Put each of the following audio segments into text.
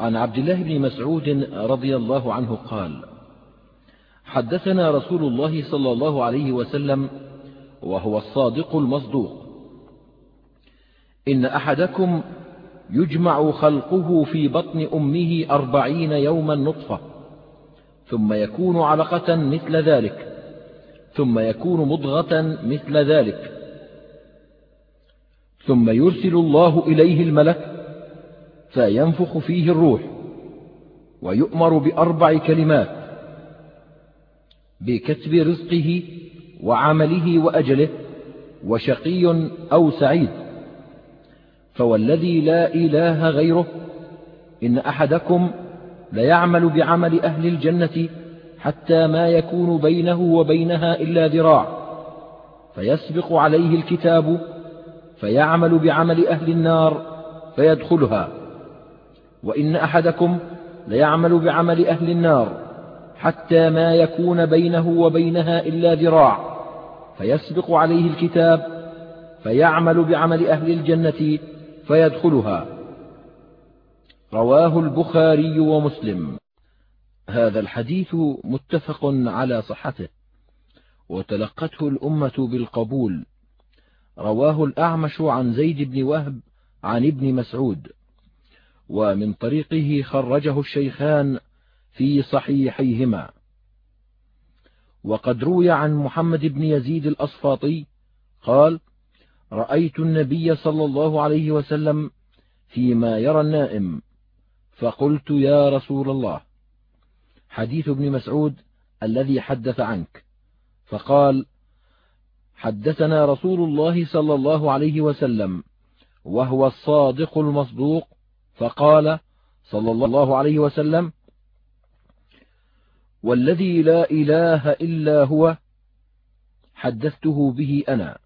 عن عبد الله بن مسعود رضي الله عنه قال حدثنا رسول الله صلى الله عليه وسلم وهو الصادق المصدوق. إن أحدكم يجمع خلقه في بطن أمه أربعين يوما نطفة ثم يكون علقة مثل ذلك ثم يكون مضغة مثل ذلك ثم يرسل الله إليه الملك فينفخ فيه الروح ويؤمر بأربع كلمات بكتب رزقه وعمله وأجله وشقي أو سعيد فوالذي لا إله غيره إن أحدكم ليعمل بعمل أهل الجنة حتى ما يكون بينه وبينها إلا ذراع فيسبق عليه الكتاب فيعمل بعمل أهل النار فيدخلها وإن أحدكم ليعمل بعمل أهل النار حتى ما يكون بينه وبينها إلا ذراع فيسبق عليه الكتاب فيعمل بعمل أهل الجنة فيدخلها. رواه البخاري ومسلم. هذا الحديث متفق على صحته. وتلقته الأمة بالقبول. رواه الأعمش عن زيد بن وهب عن ابن مسعود. ومن طريقه خرجه الشيخان في صحيحيهما. وقد روي عن محمد بن يزيد الأصفاطي قال رأيت النبي صلى الله عليه وسلم فيما يرى النائم فقلت يا رسول الله حديث ابن مسعود الذي حدث عنك. فقال حدثنا رسول الله صلى الله عليه وسلم وهو الصادق المصدوق فقال صلى الله عليه وسلم والذي لا إله إلا هو حدثته به أنا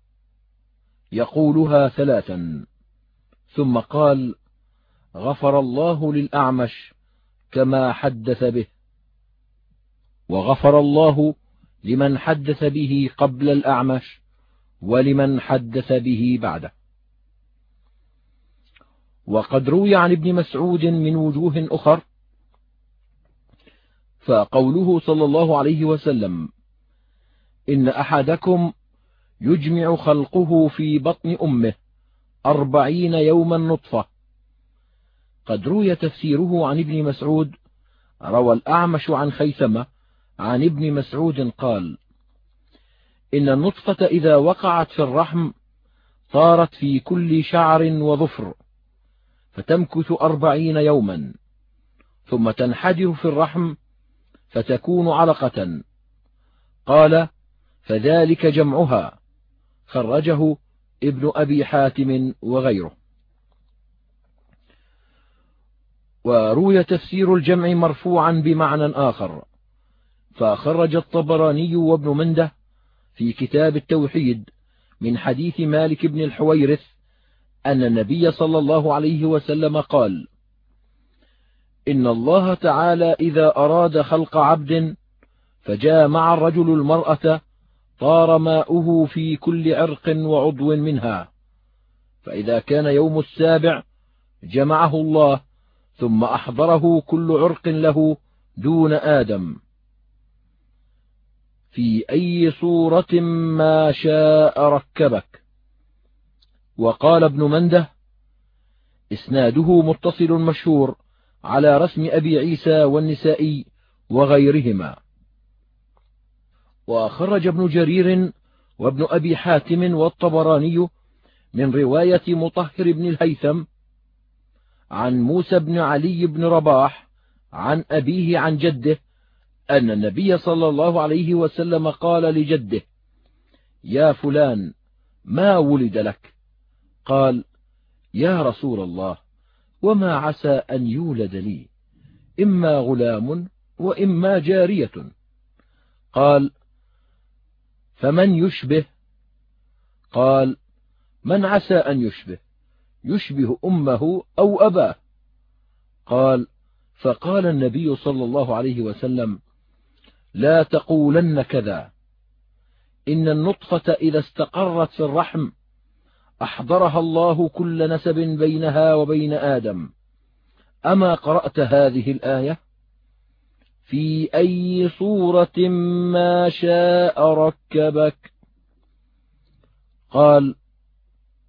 يقولها ثلاثا. ثم قال غفر الله للأعمش كما حدث به وغفر الله لمن حدث به قبل الأعمش ولمن حدث به بعده. وقد روي عن ابن مسعود من وجوه أخر فقوله صلى الله عليه وسلم إن أحدكم يجمع خلقه في بطن أمه أربعين يوما نطفة قد روي تفسيره عن ابن مسعود روى الأعمش عن خيثمة عن ابن مسعود قال إن النطفة إذا وقعت في الرحم طارت في كل شعر وظفر. فتمكث أربعين يوما ثم تنحدر في الرحم فتكون علقة. قال فذلك جمعها خرجه ابن أبي حاتم وغيره. وروي تفسير الجمع مرفوعا بمعنى آخر فخرج الطبراني وابن منده في كتاب التوحيد من حديث مالك بن الحويرث أن النبي صلى الله عليه وسلم قال إن الله تعالى إذا أراد خلق عبد فجامع الرجل المرأة طار ماؤه في كل عرق وعضو منها. فإذا كان يوم السابع جمعه الله ثم أحضره كل عرق له دون آدم. في أي صورة ما شاء ركبك؟ وقال ابن منده إسناده متصل مشهور على رسم أبي عيسى والنسائي وغيرهما. وخرج ابن جرير وابن أبي حاتم والطبراني من رواية مطهر بن الهيثم عن موسى بن علي بن رباح عن أبيه عن جده أن النبي صلى الله عليه وسلم قال لجده يا فلان ما ولد لك؟ قال يا رسول الله وما عسى أن يولد لي إما غلام وإما جارية. قال فمن يشبه؟ قال من عسى أن يشبه يشبه أمه أو أباه. قال فقال النبي صلى الله عليه وسلم لا تقولن كذا إن النطفة إذا استقرت في الرحم أحضرها الله كل نسب بينها وبين آدم. أما قرأت هذه الآية؟ في أي صورة ما شاء ركبك؟ قال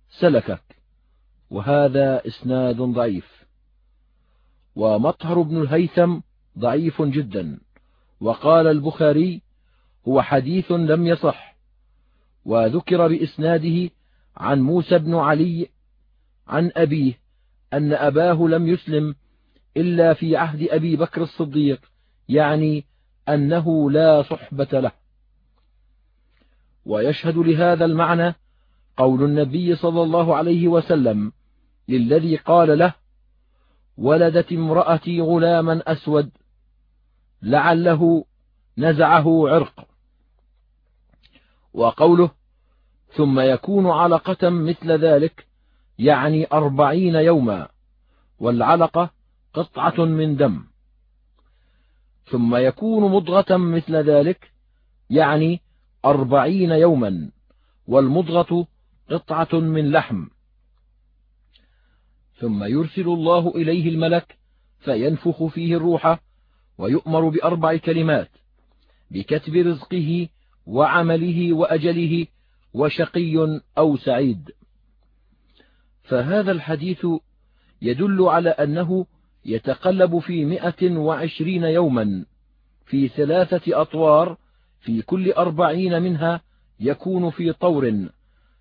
سلكك. وهذا إسناد ضعيف. ومطهر بن الهيثم ضعيف جدا. وقال البخاري هو حديث لم يصح. وذكر بإسناده عن موسى بن علي عن أبيه أن أباه لم يسلم إلا في عهد أبي بكر الصديق يعني أنه لا صحبة له. ويشهد لهذا المعنى قول النبي صلى الله عليه وسلم للذي قال له ولدت امرأتي غلاما أسود لعله نزعه عرق وقوله ثم يكون علقة مثل ذلك يعني أربعين يوما والعلقة قطعة من دم. ثم يكون مضغة مثل ذلك يعني أربعين يوما والمضغة قطعة من لحم. ثم يرسل الله إليه الملك فينفخ فيه الروح ويؤمر بأربع كلمات بكتب رزقه وعمله وأجله وشقي أو سعيد. فهذا الحديث يدل على أنه يتقلب في مئة وعشرين يوما في ثلاثة أطوار في كل أربعين منها يكون في طور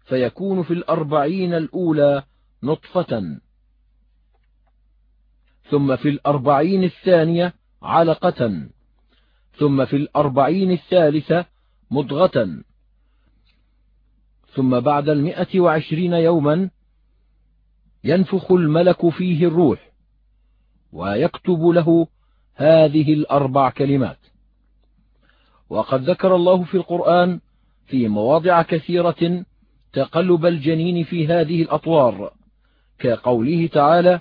فيكون في الأربعين الأولى نطفة. ثم في الأربعين الثانية علقة. ثم في الأربعين الثالثة مضغة. ثم بعد المئة وعشرين يوما ينفخ الملك فيه الروح ويكتب له هذه الأربع كلمات. وقد ذكر الله في القرآن في مواضع كثيرة تقلب الجنين في هذه الأطوار كقوله تعالى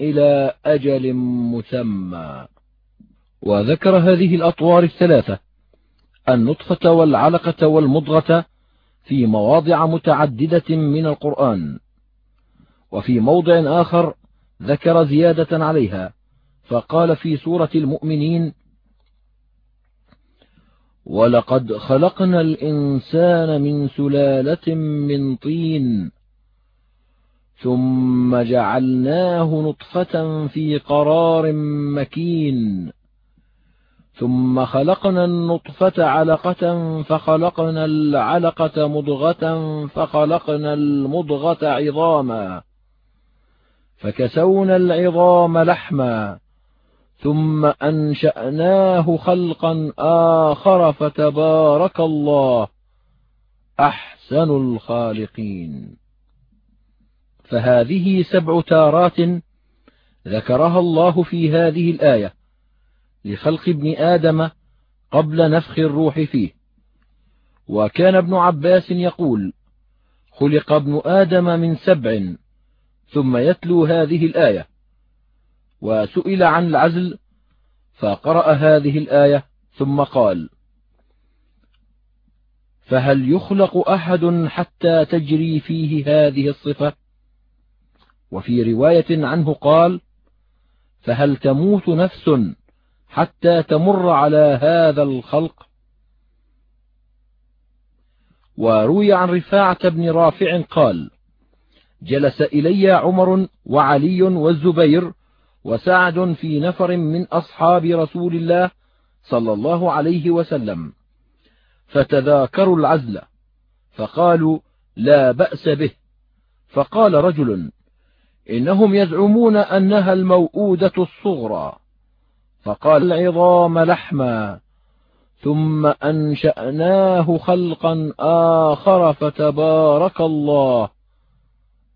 إلى أجل مسمى. وذكر هذه الأطوار الثلاثة النطفة والعلقة والمضغة في مواضع متعددة من القرآن. وفي موضع آخر ذكر زيادة عليها فقال في سورة المؤمنين ولقد خلقنا الإنسان من سلالة من طين ثم جعلناه نطفة في قرار مكين. ثم خلقنا النطفة علقة فخلقنا العلقة مضغة فخلقنا المضغة عظاما. فكسونا العظام لحما. ثم أنشأناه خلقا آخر فتبارك الله. أحسن الخالقين. فهذه سبع تارات ذكرها الله في هذه الآية لخلق ابن آدم قبل نفخ الروح فيه. وكان ابن عباس يقول خلق ابن آدم من سبع ثم يتلو هذه الآية. وسئل عن العزل فقرأ هذه الآية ثم قال فهل يخلق أحد حتى تجري فيه هذه الصفة؟ وفي رواية عنه قال فهل تموت نفس حتى تمر على هذا الخلق؟ وروي عن رفاعة بن رافع قال جلس إلي عمر وعلي والزبير وسعد في نفر من أصحاب رسول الله صلى الله عليه وسلم فتذاكروا العزل فقالوا لا بأس به. فقال رجل إنهم يزعمون أنها الموؤودة الصغرى. فقال العظام لحما ثم أنشأناه خلقا آخر فتبارك الله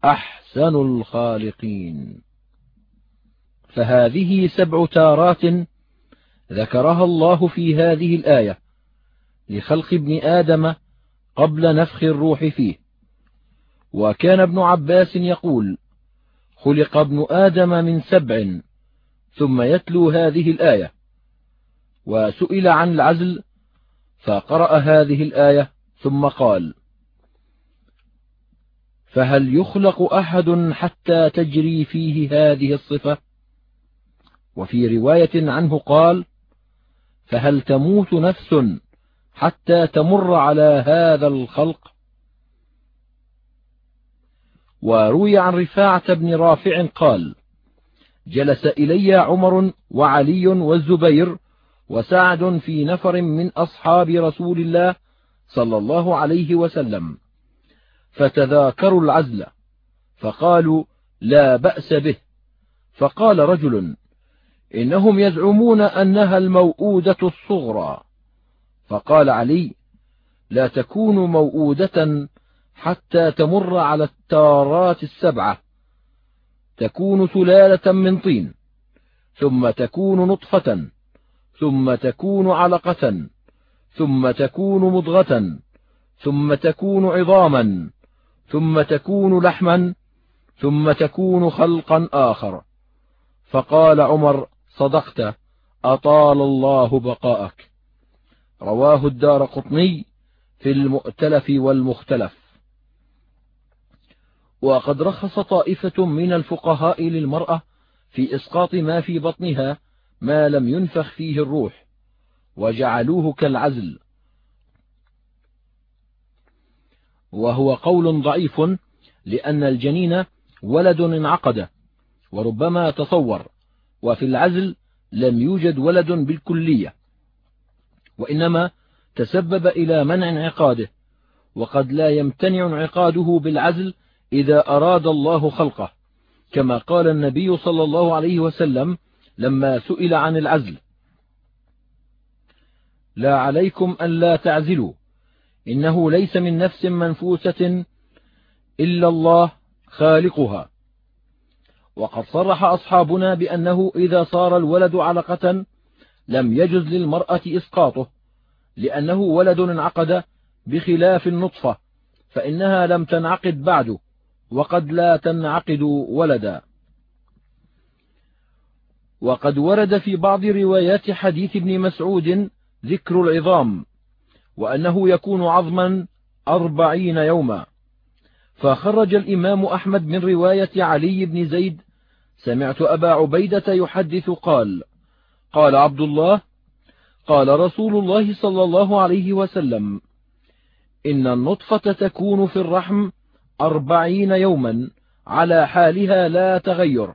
أحسن الخالقين. فهذه سبع تارات ذكرها الله في هذه الآية لخلق ابن آدم قبل نفخ الروح فيه. وكان ابن عباس يقول خلق ابن آدم من سبع ثم يتلو هذه الآية. وسئل عن العزل فقرأ هذه الآية ثم قال فهل يخلق أحد حتى تجري فيه هذه الصفة؟ وفي رواية عنه قال فهل تموت نفس حتى تمر على هذا الخلق؟ وروي عن رفاعة بن رافع قال جلس إلي عمر وعلي والزبير وسعد في نفر من أصحاب رسول الله صلى الله عليه وسلم فتذاكروا العزل فقالوا لا بأس به. فقال رجل إنهم يزعمون أنها الموؤودة الصغرى. فقال علي لا تكون موؤودة حتى تمر على التارات السبعة. تكون سلالة من طين ثم تكون نطفة ثم تكون علقة ثم تكون مضغة ثم تكون عظاما ثم تكون لحما ثم تكون خلقا آخر. فقال عمر صدقت أطال الله بقاءك. رواه الدار قطني في المؤتلف والمختلف. وقد رخص طائفة من الفقهاء للمرأة في إسقاط ما في بطنها ما لم ينفخ فيه الروح وجعلوه كالعزل. وهو قول ضعيف لأن الجنين ولد انعقد وربما تصور وفي العزل لم يوجد ولد بالكلية وإنما تسبب إلى منع انعقاده وقد لا يمتنع انعقاده بالعزل إذا أراد الله خلقه. كما قال النبي صلى الله عليه وسلم لما سئل عن العزل لا عليكم أن لا تعزلوا إنه ليس من نفس منفوسة إلا الله خالقها. وقد صرح أصحابنا بأنه إذا صار الولد علقة لم يجز للمرأة إسقاطه لأنه ولد انعقد بخلاف النطفة فإنها لم تنعقد بعد وقد لا تنعقد ولدا. وقد ورد في بعض روايات حديث ابن مسعود ذكر العظام وأنه يكون عظما أربعين يوما. فخرج الإمام أحمد من رواية علي بن زيد سمعت أبا عبيدة يحدث قال قال عبد الله قال رسول الله صلى الله عليه وسلم إن النطفة تكون في الرحم أربعين يوما على حالها لا تغير.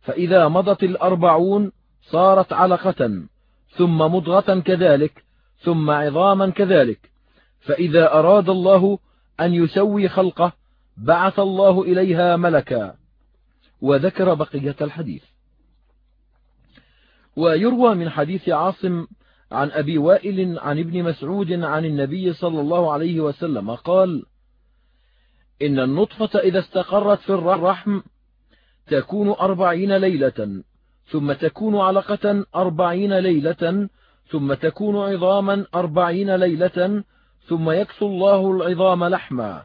فإذا مضت الأربعون صارت علقة ثم مضغة كذلك ثم عظاما كذلك. فإذا أراد الله أن يسوي خلقه بعث الله إليها ملكا. وذكر بقية الحديث. ويروى من حديث عاصم عن أبي وائل عن ابن مسعود عن النبي صلى الله عليه وسلم قال إن النطفة إذا استقرت في الرحم تكون أربعين ليلة ثم تكون علقة أربعين ليلة ثم تكون عظاما أربعين ليلة ثم يكسو الله العظام لحما.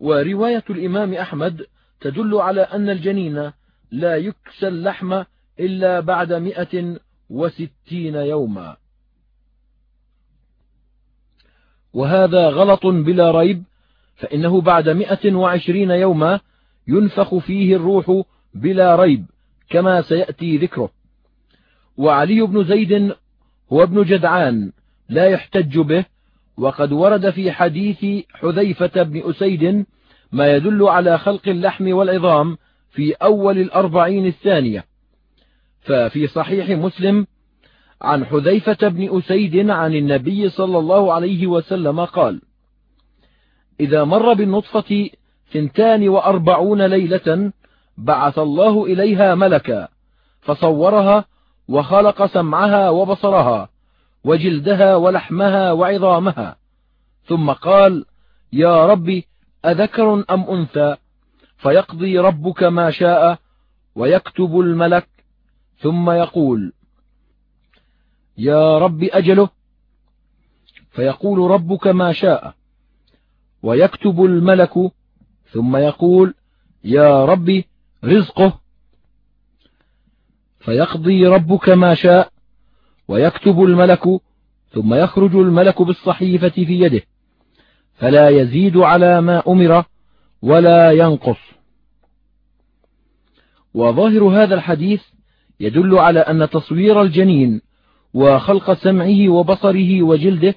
ورواية الإمام أحمد تدل على أن الجنين لا يكسى اللحم إلا بعد مئة وستين يوما. وهذا غلط بلا ريب فإنه بعد مئة وعشرين يوما ينفخ فيه الروح بلا ريب كما سيأتي ذكره. وعلي بن زيد هو ابن جدعان لا يحتج به وقد ورد في حديث حذيفة بن أسيد ما يدل على خلق اللحم والعظام في أول الأربعين الثانية. ففي صحيح مسلم عن حذيفة بن أسيد عن النبي صلى الله عليه وسلم قال إذا مر بالنطفة ثنتان وأربعون ليلة بعث الله إليها ملكا فصورها وخلق سمعها وبصرها وجلدها ولحمها وعظامها ثم قال يا رب أذكر أم أنثى؟ فيقضي ربك ما شاء ويكتب الملك. ثم يقول يا رب أجله؟ فيقول ربك ما شاء. ويكتب الملك ثم يقول يا رب رزقه. فيقضي ربك ما شاء ويكتب الملك ثم يخرج الملك بالصحيفة في يده. فلا يزيد على ما أمر ولا ينقص. وظاهر هذا الحديث يدل على أن تصوير الجنين وخلق سمعه وبصره وجلده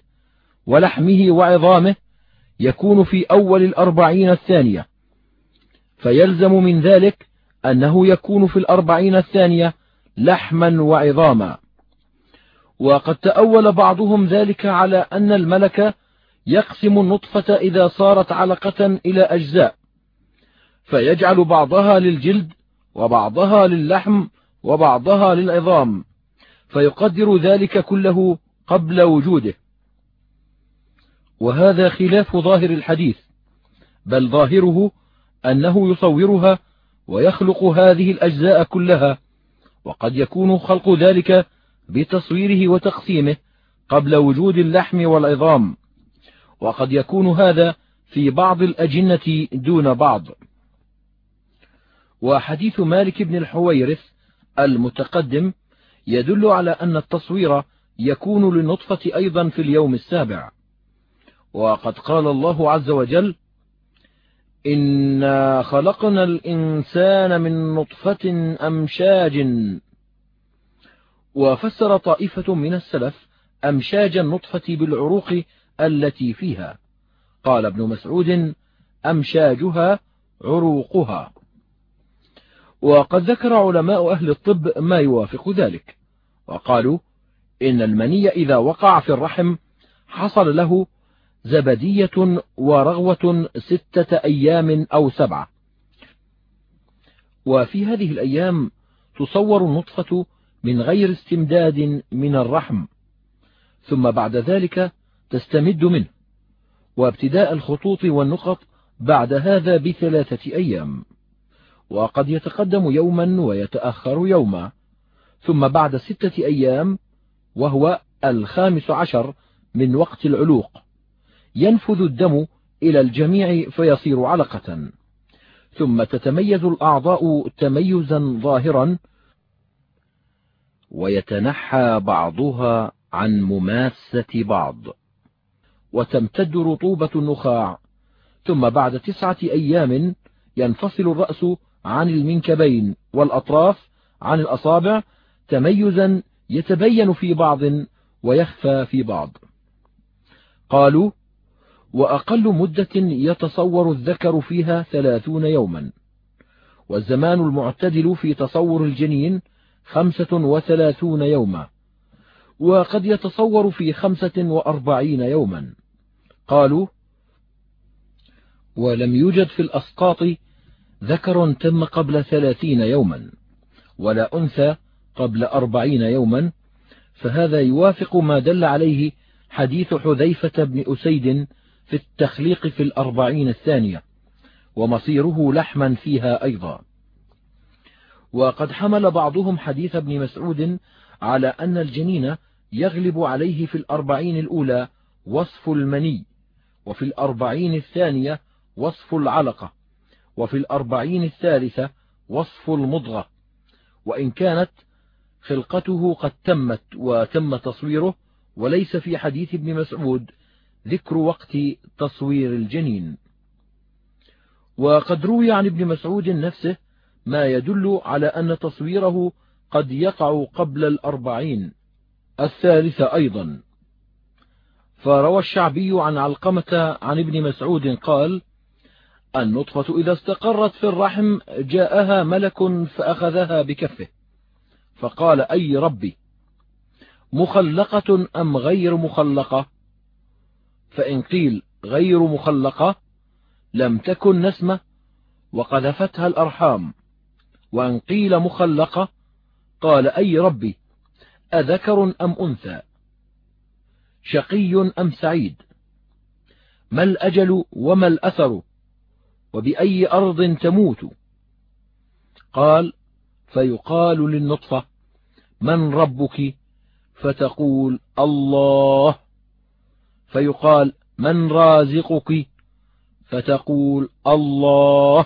ولحمه وعظامه يكون في أول الأربعين الثانية. فيلزم من ذلك أنه يكون في الأربعين الثانية لحما وعظاما. وقد تأول بعضهم ذلك على أن الملك يقسم النطفة إذا صارت علقة إلى أجزاء. فيجعل بعضها للجلد وبعضها للحم وبعضها للعظام. فيقدر ذلك كله قبل وجوده. وهذا خلاف ظاهر الحديث بل ظاهره أنه يصورها ويخلق هذه الأجزاء كلها وقد يكون خلق ذلك بتصويره وتقسيمه قبل وجود اللحم والعظام وقد يكون هذا في بعض الأجنة دون بعض. وحديث مالك بن الحويرث المتقدم يدل على أن التصوير يكون للنطفة أيضا في اليوم السابع. وقد قال الله عز وجل إنا خلقنا الإنسان من نطفة أمشاج. وفسر طائفة من السلف أمشاج النطفة بالعروق التي فيها. قال ابن مسعود أمشاجها عروقها. وقد ذكر علماء أهل الطب ما يوافق ذلك. وقالوا إن المني إذا وقع في الرحم حصل له زبدية ورغوة ستة أيام أو سبعة. وفي هذه الأيام تصور النطفة من غير استمداد من الرحم ثم بعد ذلك تستمد منه وابتداء الخطوط والنقط بعد هذا بثلاثة أيام. وقد يتقدم يوما ويتأخر يوما ثم بعد ستة أيام وهو الخامس عشر من وقت العلوق. ينفذ الدم إلى الجميع فيصير علقة. ثم تتميز الأعضاء تميزا ظاهرا ويتنحى بعضها عن مماسة بعض. وتمتد رطوبة النخاع. ثم بعد تسعة أيام ينفصل الرأس عن المنكبين والأطراف عن الأصابع تميزا يتبين في بعض ويخفى في بعض. قالوا وأقل مدة يتصور الذكر فيها ثلاثون يوما. والزمان المعتدل في تصور الجنين خمسة وثلاثون يوما. وقد يتصور في خمسة وأربعين يوما. قالوا ولم يوجد في الأسقاط ذكر تم قبل ثلاثين يوما ولا أنثى قبل أربعين يوما. فهذا يوافق ما دل عليه حديث حذيفة بن أسيد في التخليق في الأربعين الثانية ومصيره لحما فيها أيضا. وقد حمل بعضهم حديث ابن مسعود على أن الجنين يغلب عليه في الأربعين الأولى وصف المني وفي الأربعين الثانية وصف العلقة وفي الأربعين الثالثة وصف المضغة. وإن كانت خلقته قد تمت وتم تصويره وليس في حديث ابن مسعود ذكر وقت تصوير الجنين. وقد روي عن ابن مسعود نفسه ما يدل على أن تصويره قد يقع قبل الأربعين. الثالثة أيضا. فروى الشعبي عن علقمة عن ابن مسعود قال النطفة إذا استقرت في الرحم جاءها ملك فأخذها بكفه. فقال أي ربي مخلقة أم غير مخلقة؟ فإن قيل غير مخلقة لم تكن نسمة وقذفتها الأرحام وإن قيل مخلقة قال أي ربي أذكر أم أنثى؟ شقي أم سعيد؟ ما الأجل وما الأثر؟ وبأي أرض تموت؟ قال فيقال للنطفة من ربك؟ فتقول الله. فيقال من رازقك؟ فتقول الله.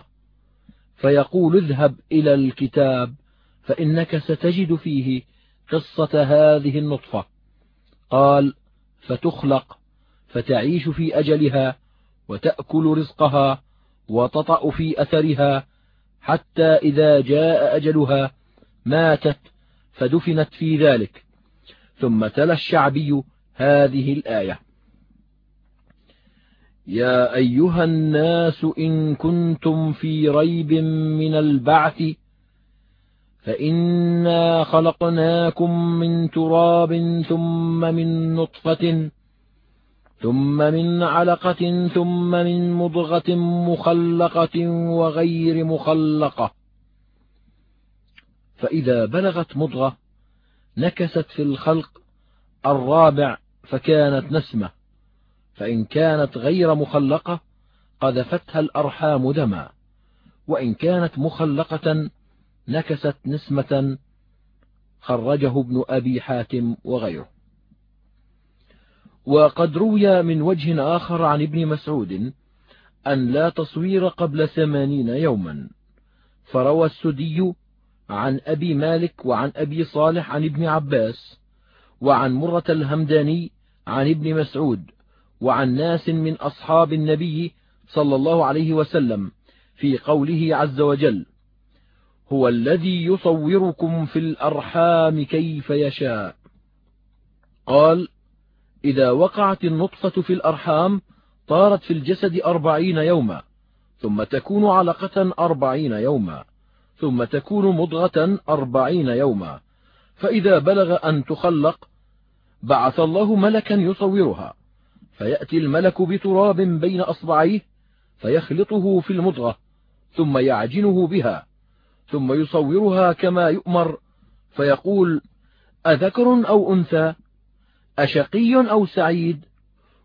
فيقول اذهب إلى الكتاب فإنك ستجد فيه قصة هذه النطفة. قال فتخلق فتعيش في أجلها وتأكل رزقها وتطأ في أثرها حتى إذا جاء أجلها ماتت فدفنت في ذلك. ثم تلا الشعبي هذه الآية. يا أيها الناس إن كنتم في ريب من البعث فإنا خلقناكم من تراب ثم من نطفة ثم من علقة ثم من مضغة مخلقة وغير مخلقة فإذا بلغت مضغة نكست في الخلق الرابع فكانت نسمة فإن كانت غير مخلقة قذفتها الأرحام دما وإن كانت مخلقة نكست نسمة خرجه ابن أبي حاتم وغيره. وقد روي من وجه آخر عن ابن مسعود أن لا تصوير قبل ثمانين يوما فروى السدي عن أبي مالك وعن أبي صالح عن ابن عباس وعن مرة الهمداني عن ابن مسعود وعن ناس من أصحاب النبي صلى الله عليه وسلم في قوله عز وجل هو الذي يصوركم في الأرحام كيف يشاء. قال إذا وقعت النطفة في الأرحام طارت في الجسد أربعين يوما ثم تكون علقة أربعين يوما ثم تكون مضغة أربعين يوما. فإذا بلغ أن تخلق بعث الله ملكا يصورها. فيأتي الملك بتراب بين أصبعيه فيخلطه في المضغة ثم يعجنه بها ثم يصورها كما يؤمر فيقول أذكر أو أنثى؟ أشقي أو سعيد؟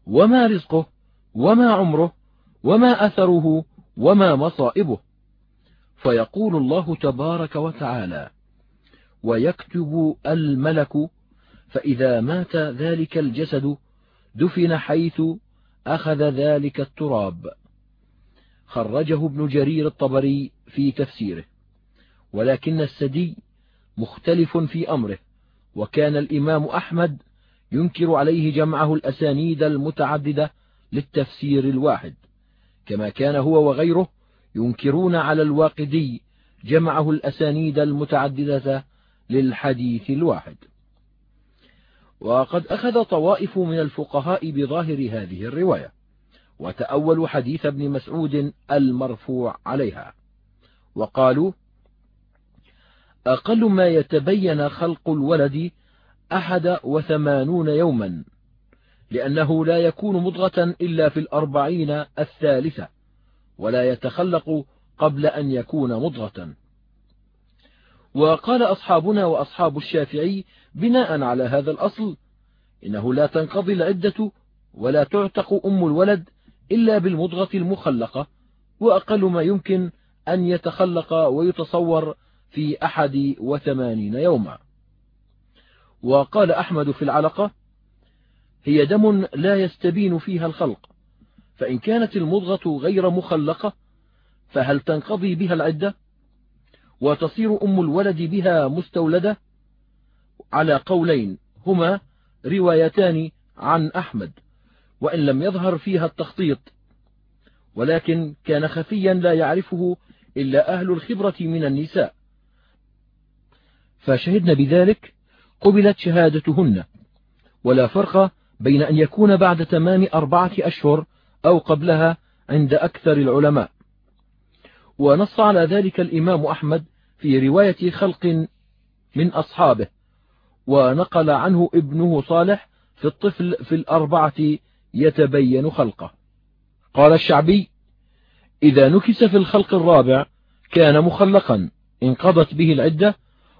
وما رزقه؟ وما عمره؟ وما أثره؟ وما مصائبه؟ فيقول الله تبارك وتعالى ويكتب الملك فإذا مات ذلك الجسد دفن حيث أخذ ذلك التراب. خرجه ابن جرير الطبري في تفسيره. ولكن السدي مختلف في أمره وكان الإمام أحمد ينكر عليه جمعه الأسانيد المتعددة للتفسير الواحد. كما كان هو وغيره ينكرون على الواقدي جمعه الأسانيد المتعددة للحديث الواحد. وقد أخذ طوائف من الفقهاء بظاهر هذه الرواية وتأولوا حديث ابن مسعود المرفوع عليها. وقالوا أقل ما يتبين خلق الولد أحد وثمانون يوما لأنه لا يكون مضغة إلا في الأربعين الثالثة ولا يتخلق قبل أن يكون مضغة. وقال أصحابنا وأصحاب الشافعي بناء على هذا الأصل إنه لا تنقضي العدة ولا تعتق أم الولد إلا بالمضغة المخلقة وأقل ما يمكن أن يتخلق ويتصور في أحد وثمانين يوما. وقال أحمد في العلقة هي دم لا يستبين فيها الخلق فإن كانت المضغة غير مخلقة فهل تنقضي بها العدة؟ وتصير أم الولد بها مستولدة على قولين هما روايتان عن أحمد وإن لم يظهر فيها التخطيط ولكن كان خفيا لا يعرفه إلا أهل الخبرة من النساء. فشهدن بذلك قبلت شهادتهن ولا فرق بين أن يكون بعد تمام أربعة أشهر أو قبلها عند أكثر العلماء. ونص على ذلك الإمام أحمد في رواية خلق من أصحابه ونقل عنه ابنه صالح في الطفل في الأربعة يتبين خلقه. قال الشعبي إذا نكس في الخلق الرابع كان مخلقا انقضت به العدة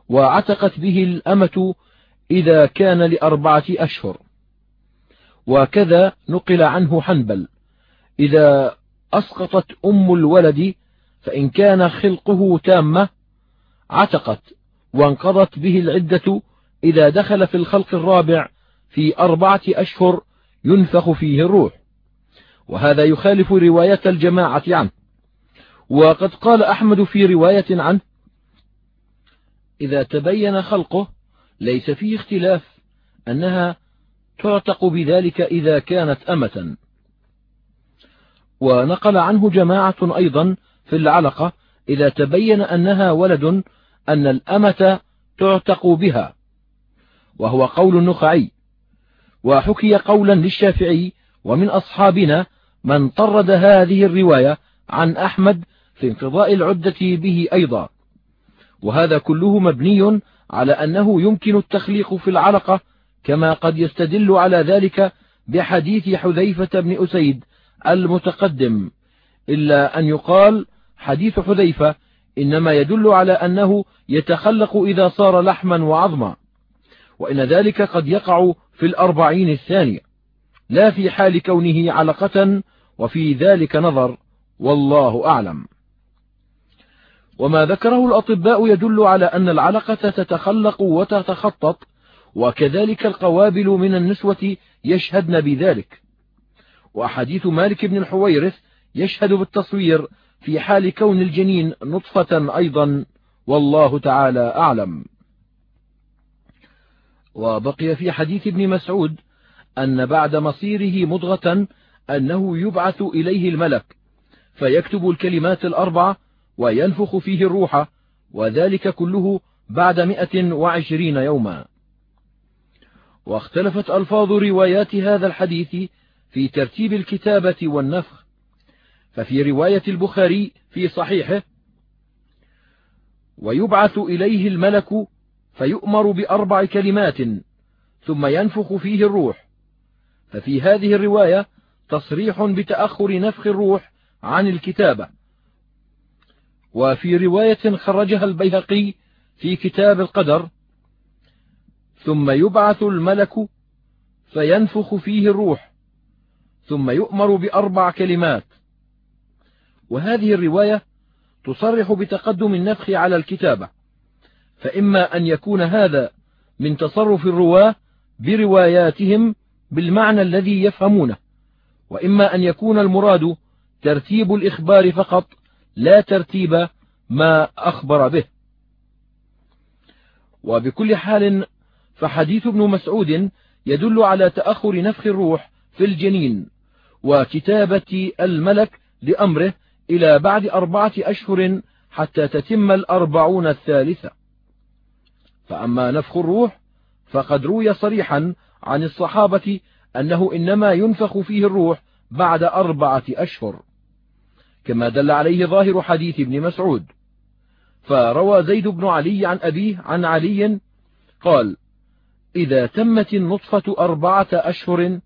وعتقت به الأمة إذا كان لأربعة أشهر. وكذا نقل عنه حنبل إذا أسقطت أم الولد فإن كان خلقه تامة عتقت وانقضت به العدة إذا دخل في الخلق الرابع في أربعة أشهر ينفخ فيه الروح. وهذا يخالف رواية الجماعة عنه. وقد قال أحمد في رواية عنه إذا تبين خلقه ليس فيه اختلاف أنها تعتق بذلك إذا كانت أمة. ونقل عنه جماعة أيضا في العلقة إذا تبين أنها ولد أن الأمة تعتق بها وهو قول النخعي وحكي قولا للشافعي ومن أصحابنا من طرد هذه الرواية عن أحمد في انقضاء العدة به أيضا. وهذا كله مبني على أنه يمكن التخليق في العلقة كما قد يستدل على ذلك بحديث حذيفة بن أسيد المتقدم إلا أن يقال حديث حذيفة إنما يدل على أنه يتخلق إذا صار لحما وعظما وإن ذلك قد يقع في الأربعين الثانية. لا في حال كونه علقة وفي ذلك نظر والله أعلم. وما ذكره الأطباء يدل على أن العلقة تتخلق وتتخطط وكذلك القوابل من النسوة يشهدن بذلك. وأحاديث مالك بن الحويرث يشهد بالتصوير في حال كون الجنين نطفة أيضا والله تعالى أعلم. وبقي في حديث ابن مسعود أن بعد مصيره مضغة أنه يبعث إليه الملك فيكتب الكلمات الأربعة وينفخ فيه الروح وذلك كله بعد مئة وعشرين يوما. واختلفت ألفاظ روايات هذا الحديث في ترتيب الكتابة والنفخ ففي رواية البخاري في صحيحه ويبعث إليه الملك فيؤمر بأربع كلمات ثم ينفخ فيه الروح. ففي هذه الرواية تصريح بتأخر نفخ الروح عن الكتابة. وفي رواية خرجها البيهقي في كتاب القدر ثم يبعث الملك فينفخ فيه الروح ثم يؤمر بأربع كلمات. وهذه الرواية تصرح بتقدم النفخ على الكتابة. فإما أن يكون هذا من تصرف الرواة برواياتهم بالمعنى الذي يفهمونه وإما أن يكون المراد ترتيب الإخبار فقط لا ترتيب ما أخبر به. وبكل حال فحديث ابن مسعود يدل على تأخر نفخ الروح في الجنين وكتابة الملك لأمره إلى بعد أربعة أشهر حتى تتم الأربعون الثالثة. فأما نفخ الروح فقد روي صريحا عن الصحابة أنه إنما ينفخ فيه الروح بعد أربعة أشهر. كما دل عليه ظاهر حديث ابن مسعود. فروى زيد بن علي عن أبيه عن علي قال إذا تمت النطفة أربعة أشهر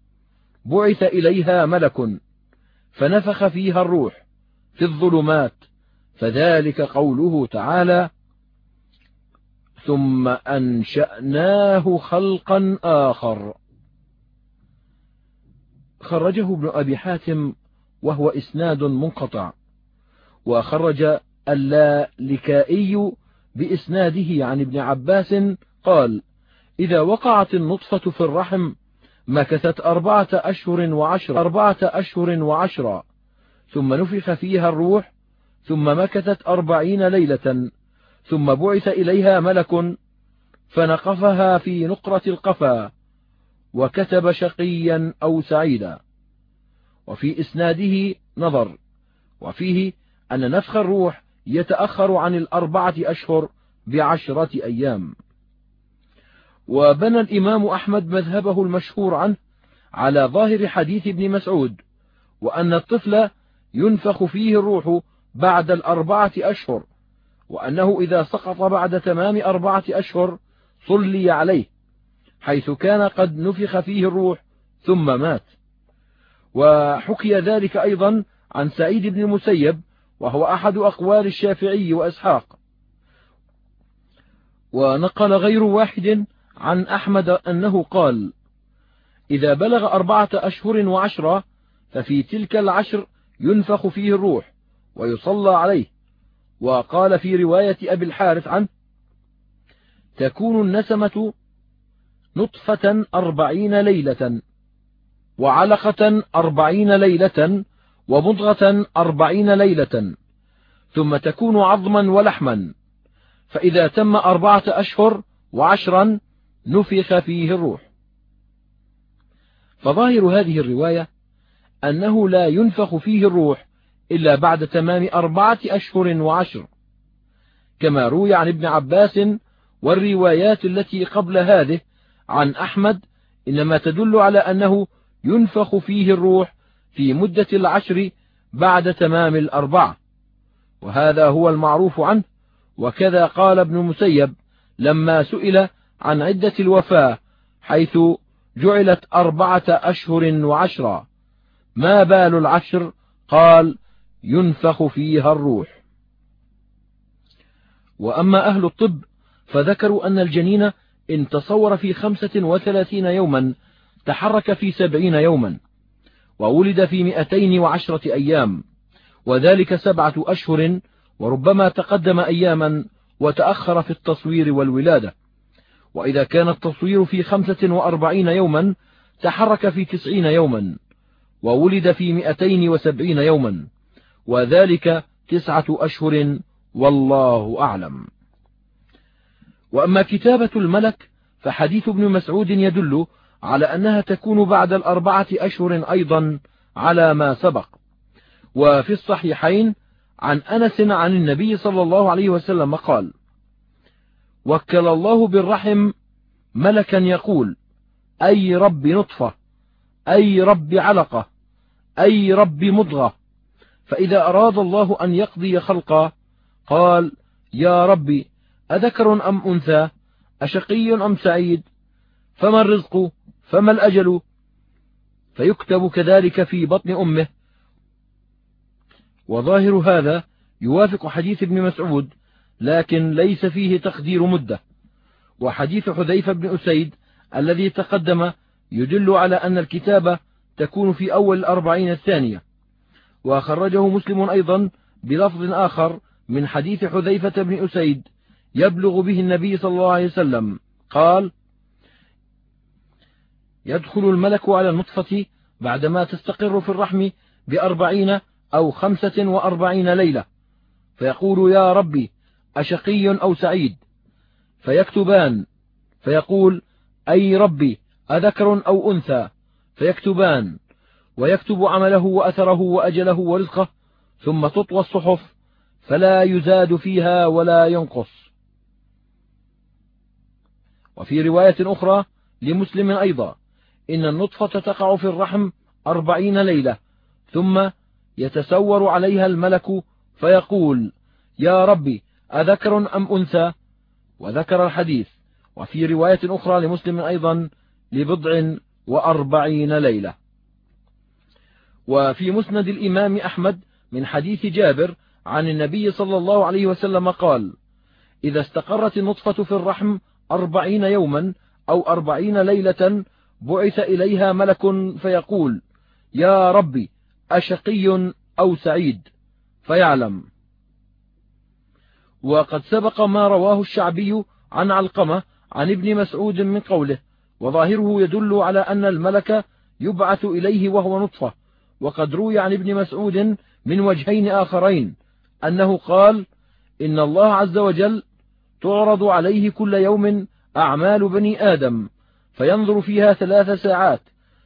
بعث إليها ملك فنفخ فيها الروح في الظلمات. فذلك قوله تعالى ثم أنشأناه خلقا آخر. خرجه ابن أبي حاتم وهو إسناد منقطع وخرج اللالكائي بإسناده عن ابن عباس قال إذا وقعت النطفة في الرحم مكثت أربعة أشهر وعشر أربعة أشهر وعشرا ثم نفخ فيها الروح ثم مكثت أربعين ليلة ثم بعث إليها ملك فنقفها في نقرة القفا وكتب شقيا أو سعيدا. وفي إسناده نظر وفيه أن نفخ الروح يتأخر عن الأربعة أشهر بعشرة أيام. وبنى الإمام أحمد مذهبه المشهور عنه على ظاهر حديث ابن مسعود وأن الطفل ينفخ فيه الروح بعد الأربعة أشهر وأنه إذا سقط بعد تمام أربعة أشهر صلي عليه حيث كان قد نفخ فيه الروح ثم مات. وحكي ذلك أيضا عن سعيد بن المسيب وهو أحد أقوال الشافعي وإسحاق. ونقل غير واحد عن أحمد أنه قال إذا بلغ أربعة أشهر وعشرة ففي تلك العشر ينفخ فيه الروح ويصلى عليه. وقال في رواية أبي الحارث عنه تكون النسمة نطفة أربعين ليلة وعلقة أربعين ليلة ومضغة أربعين ليلة ثم تكون عظما ولحما فإذا تم أربعة أشهر وعشرا نفخ فيه الروح. فظاهر هذه الرواية أنه لا ينفخ فيه الروح إلا بعد تمام أربعة أشهر وعشر. كما روي عن ابن عباس والروايات التي قبل هذه عن أحمد إنما تدل على أنه ينفخ فيه الروح في مدة العشر بعد تمام الأربعة. وهذا هو المعروف عنه وكذا قال ابن المسيب لما سئل عن عدة الوفاة حيث جعلت أربعة أشهر وعشرا ما بال العشر قال ينفخ فيها الروح. وأما أهل الطب فذكروا أن الجنين إن تصور في خمسة وثلاثين يوما تحرك في سبعين يوما وولد في مئتين وعشرة أيام وذلك سبعة أشهر وربما تقدم أياما وتأخر في التصوير والولادة. وإذا كان التصوير في خمسة وأربعين يوما تحرك في تسعين يوما. وولد في مئتين وسبعين يوما وذلك تسعة أشهر والله أعلم. وأما كتابة الملك فحديث ابن مسعود يدل على أنها تكون بعد الأربعة أشهر أيضا على ما سبق. وفي الصحيحين عن أنس عن النبي صلى الله عليه وسلم قال وكل الله بالرحم ملكا يقول أي رب نطفة أي رب علقة أي رب مضغة. فإذا أراد الله أن يقضي خلقا قال يا ربي أذكر أم أنثى؟ أشقي أم سعيد؟ فما الرزق؟ فما الأجل؟ فيكتب كذلك في بطن أمه. وظاهر هذا يوافق حديث ابن مسعود لكن ليس فيه تقدير مدة. وحديث حذيفة بن أسيد الذي تقدم يدل على أن الكتابة تكون في أول الأربعين الثانية. وخرجه مسلم أيضا بلفظ آخر من حديث حذيفة بن أسيد يبلغ به النبي صلى الله عليه وسلم. قال يدخل الملك على النطفة بعدما تستقر في الرحم بأربعين أو خمسة وأربعين ليلة. فيقول يا ربي أشقي أو سعيد؟ فيكتبان فيقول أي ربي أذكر أو أنثى؟ فيكتبان ويكتب عمله وأثره وأجله ورزقه ثم تطوى الصحف فلا يزاد فيها ولا ينقص. وفي رواية أخرى لمسلم أيضا إن النطفة تقع في الرحم أربعين ليلة ثم يتسور عليها الملك فيقول يا ربي أذكر أم أنثى؟ وذكر الحديث. وفي رواية أخرى لمسلم أيضا لبضع وأربعين ليلة. وفي مسند الإمام أحمد من حديث جابر عن النبي صلى الله عليه وسلم قال إذا استقرت النطفة في الرحم أربعين يوما أو أربعين ليلة بعث إليها ملك فيقول يا ربي أشقي أو سعيد؟ فيعلم. وقد سبق ما رواه الشعبي عن علقمة عن ابن مسعود من قوله وظاهره يدل على أن الملك يبعث إليه وهو نطفة. وقد روي عن ابن مسعود من وجهين آخرين أنه قال إن الله عز وجل تعرض عليه كل يوم أعمال بني آدم فينظر فيها ثلاث ساعات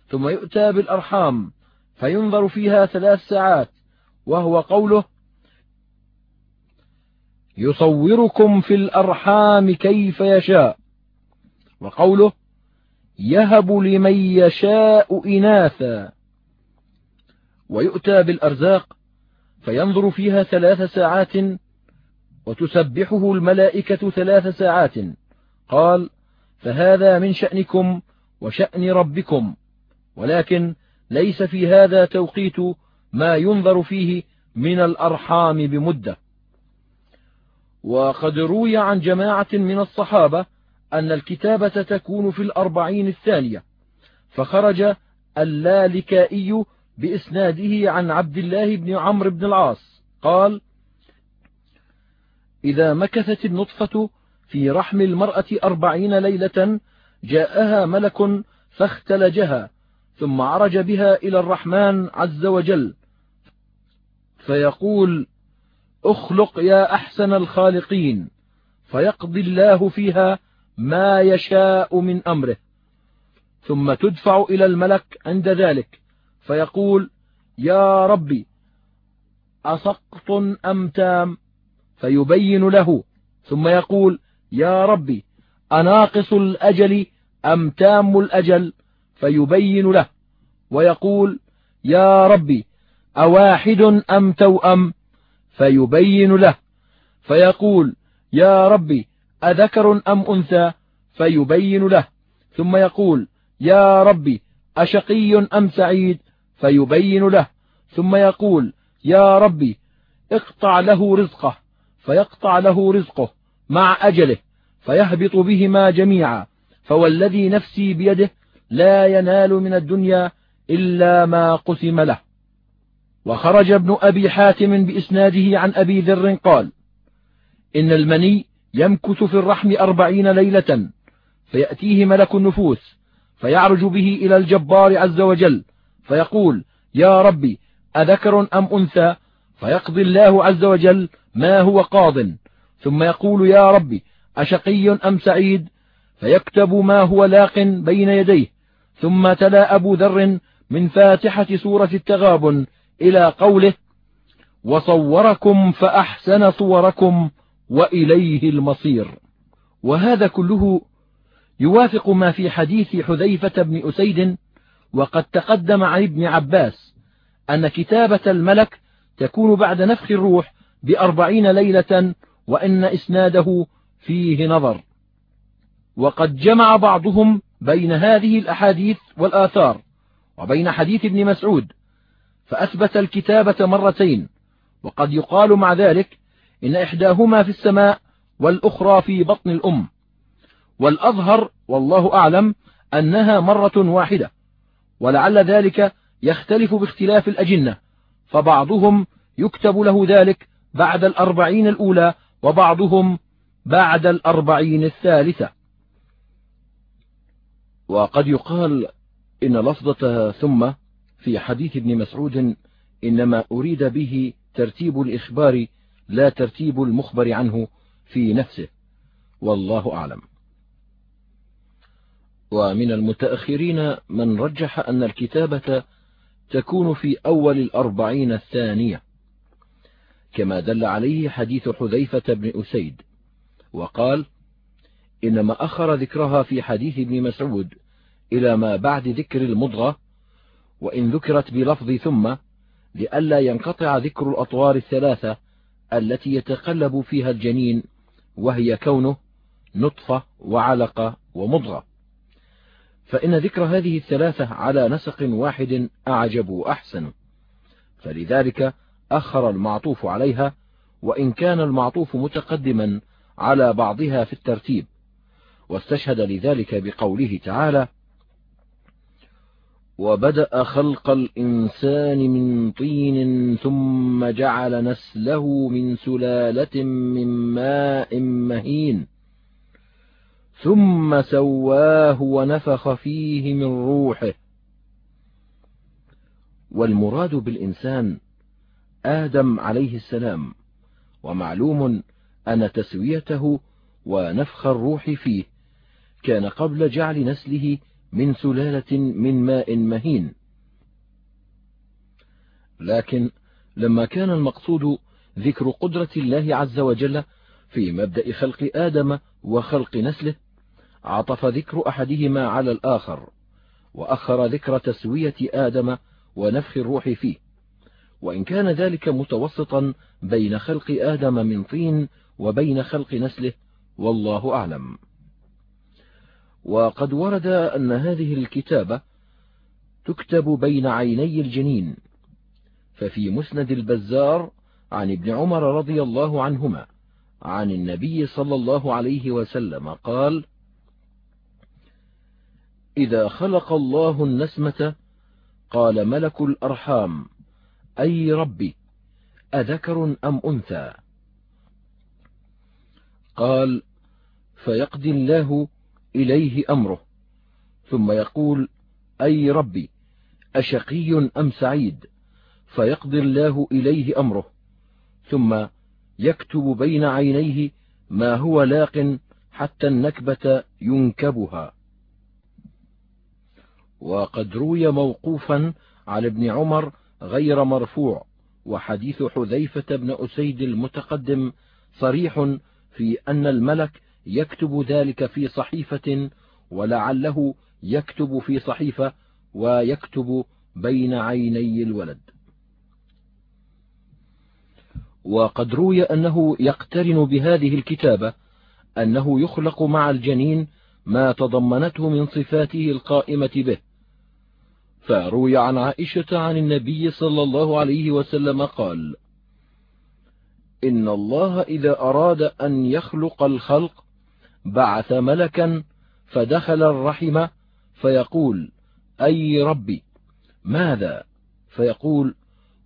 ثم يؤتى بالأرحام فينظر فيها ثلاث ساعات وهو قوله يصوركم في الأرحام كيف يشاء. وقوله يهب لمن يشاء إناثا. ويؤتى بالأرزاق فينظر فيها ثلاث ساعات وتسبحه الملائكة ثلاث ساعات. قال فهذا من شأنكم وشأن ربكم ولكن ليس في هذا توقيت ما ينظر فيه من الأرحام بمدة. وقد روي عن جماعة من الصحابة أن الكتابة تكون في الأربعين الثانية فخرج اللالكائي بإسناده عن عبد الله بن عمرو بن العاص قال إذا مكثت النطفة في رحم المرأة أربعين ليلة جاءها ملك فاختلجها ثم عرج بها إلى الرحمن عز وجل فيقول اخلق يا أحسن الخالقين فيقضي الله فيها ما يشاء من أمره. ثم تدفع إلى الملك عند ذلك. فيقول يا ربي أسقط أم تام؟ فيبين له. ثم يقول يا ربي أناقص الأجل أم تام الأجل؟ فيبين له. ويقول يا ربي أواحد أم توأم؟ فيبين له. فيقول يا ربي أذكر أم أنثى؟ فيبين له. ثم يقول يا ربي أشقي أم سعيد؟ فيبين له. ثم يقول يا ربي اقطع له رزقه. فيقطع له رزقه مع أجله فيهبط بهما جميعا. فوالذي نفسي بيده لا ينال من الدنيا إلا ما قسم له. وخرج ابن أبي حاتم بإسناده عن أبي ذر قال إن المني يمكث في الرحم أربعين ليلة فيأتيه ملك النفوس فيعرج به إلى الجبار عز وجل فيقول يا ربي أذكر أم أنثى؟ فيقضي الله عز وجل ما هو قاض. ثم يقول يا ربي أشقي أم سعيد؟ فيكتب ما هو لاق بين يديه. ثم تلا أبو ذر من فاتحة سورة التغابن إلى قوله وصوركم فأحسن صوركم وإليه المصير. وهذا كله يوافق ما في حديث حذيفة بن أسيد وقد تقدم عن ابن عباس أن كتابة الملك تكون بعد نفخ الروح بأربعين ليلة وإن إسناده فيه نظر. وقد جمع بعضهم بين هذه الأحاديث والآثار وبين حديث ابن مسعود فأثبت الكتابة مرتين وقد يقال مع ذلك إن إحداهما في السماء والأخرى في بطن الأم. والأظهر والله أعلم أنها مرة واحدة ولعل ذلك يختلف باختلاف الأجنة فبعضهم يكتب له ذلك بعد الأربعين الأولى وبعضهم بعد الأربعين الثالثة. وقد يقال إن لفظة ثم في حديث ابن مسعود إنما أريد به ترتيب الإخبار لا ترتيب المخبر عنه في نفسه. والله أعلم. ومن المتأخرين من رجح أن الكتابة تكون في أول الأربعين الثانية. كما دل عليه حديث حذيفة بن أسيد. وقال إنما أخر ذكرها في حديث ابن مسعود إلى ما بعد ذكر المضغة وإن ذكرت بلفظ ثم لئلا ينقطع ذكر الأطوار الثلاثة التي يتقلب فيها الجنين وهي كونه نطفة وعلقة ومضغة. فإن ذكر هذه الثلاثة على نسق واحد أعجب وأحسن. فلذلك أخر المعطوف عليها وإن كان المعطوف متقدما على بعضها في الترتيب. واستشهد لذلك بقوله تعالى وبدأ خلق الإنسان من طين ثم جعل نسله من سلالة من ماء مهين. ثم سواه ونفخ فيه من روحه. والمراد بالإنسان آدم عليه السلام ومعلوم أن تسويته ونفخ الروح فيه كان قبل جعل نسله من سلالة من ماء مهين. لكن لما كان المقصود ذكر قدرة الله عز وجل في مبدأ خلق آدم وخلق نسله عطف ذكر أحدهما على الآخر وأخر ذكر تسوية آدم ونفخ الروح فيه. وإن كان ذلك متوسطا بين خلق آدم من طين وبين خلق نسله والله أعلم. وقد ورد أن هذه الكتابة تكتب بين عيني الجنين ففي مسند البزار عن ابن عمر رضي الله عنهما عن النبي صلى الله عليه وسلم قال إذا خلق الله النسمة قال ملك الأرحام أي ربي أذكر أم أنثى؟ قال فيقضي الله إليه أمره. ثم يقول أي ربي أشقي أم سعيد؟ فيقضي الله إليه أمره. ثم يكتب بين عينيه ما هو لاق حتى النكبة ينكبها. وقد روي موقوفا على ابن عمر غير مرفوع وحديث حذيفة بن أسيد المتقدم صريح في أن الملك يكتب ذلك في صحيفة ولعله يكتب في صحيفة ويكتب بين عيني الولد. وقد روي أنه يقترن بهذه الكتابة أنه يخلق مع الجنين ما تضمنته من صفاته القائمة به. فروي عن عائشة عن النبي صلى الله عليه وسلم قال إن الله إذا أراد أن يخلق الخلق بعث ملكا فدخل الرحم فيقول أي ربي ماذا؟ فيقول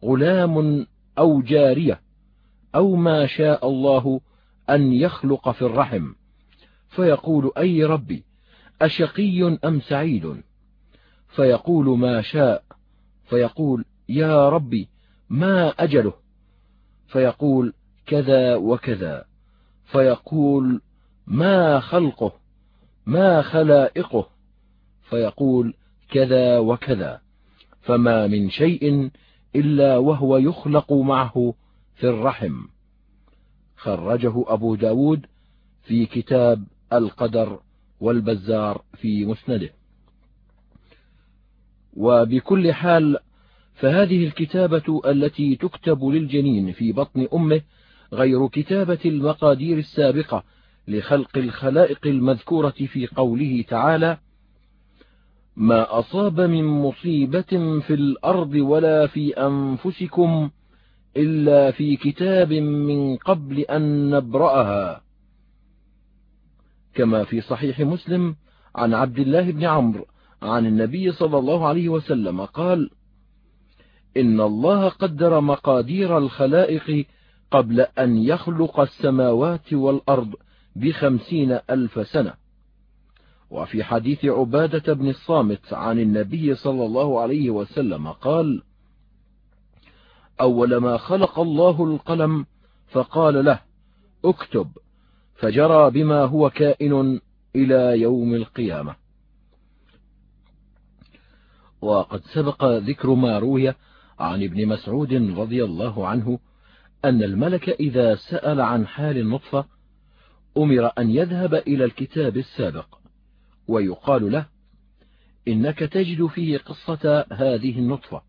غلام أو جارية أو ما شاء الله أن يخلق في الرحم. فيقول أي ربي أشقي أم سعيد؟ فيقول ما شاء. فيقول يا ربي ما أجله؟ فيقول كذا وكذا. فيقول ما خلقه ما خلائقه؟ فيقول كذا وكذا فما من شيء إلا وهو يخلق معه في الرحم. خرجه أبو ب داود في كتاب القدر والبزار في مسنده. وبكل حال فهذه الكتابة التي تكتب للجنين في بطن أمه غير كتابة المقادير السابقة لخلق الخلائق المذكورة في قوله تعالى ما أصاب من مصيبة في الأرض ولا في أنفسكم إلا في كتاب من قبل أن نبرأها. كما في صحيح مسلم عن عبد الله بن عمرو عن النبي صلى الله عليه وسلم قال إن الله قدر مقادير الخلائق قبل أن يخلق السماوات والأرض بخمسين ألف سنة. وفي حديث عبادة بن الصامت عن النبي صلى الله عليه وسلم قال أول ما خلق الله القلم فقال له اكتب فجرى بما هو كائن إلى يوم القيامة. وقد سبق ذكر ما روي عن ابن مسعود رضي الله عنه أن الملك إذا سأل عن حال النطفة أمر أن يذهب إلى الكتاب السابق ويقال له إنك تجد فيه قصة هذه النطفة.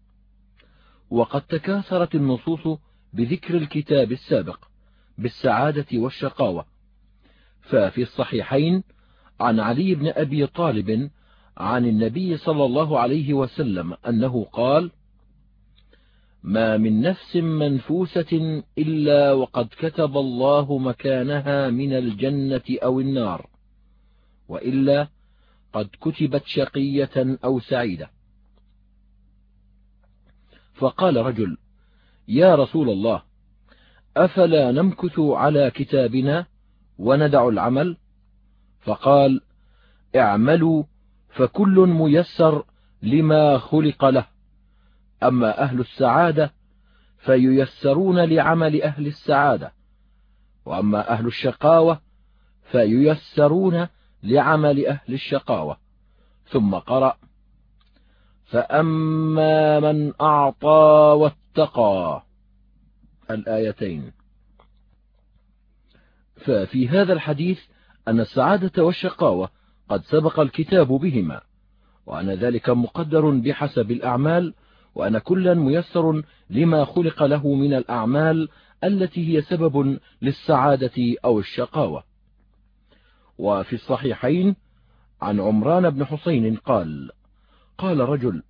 وقد تكاثرت النصوص بذكر الكتاب السابق بالسعادة والشقاوة. ففي الصحيحين عن علي بن أبي طالب عن النبي صلى الله عليه وسلم أنه قال ما من نفس منفوسة إلا وقد كتب الله مكانها من الجنة أو النار وإلا قد كتبت شقية أو سعيدة. فقال رجل يا رسول الله أفلا نمكث على كتابنا وندع العمل؟ فقال اعملوا فكل ميسر لما خلق له. أما أهل السعادة فييسرون لعمل أهل السعادة وأما أهل الشقاوة فييسرون لعمل أهل الشقاوة. ثم قرأ فأما من أعطى واتقى الآيتين. ففي هذا الحديث أن السعادة والشقاوة قد سبق الكتاب بهما وأن ذلك مقدر بحسب الأعمال وأن كلا ميسر لما خلق له من الأعمال التي هي سبب للسعادة أو الشقاوة. وفي الصحيحين عن عمران بن حسين قال قال رجل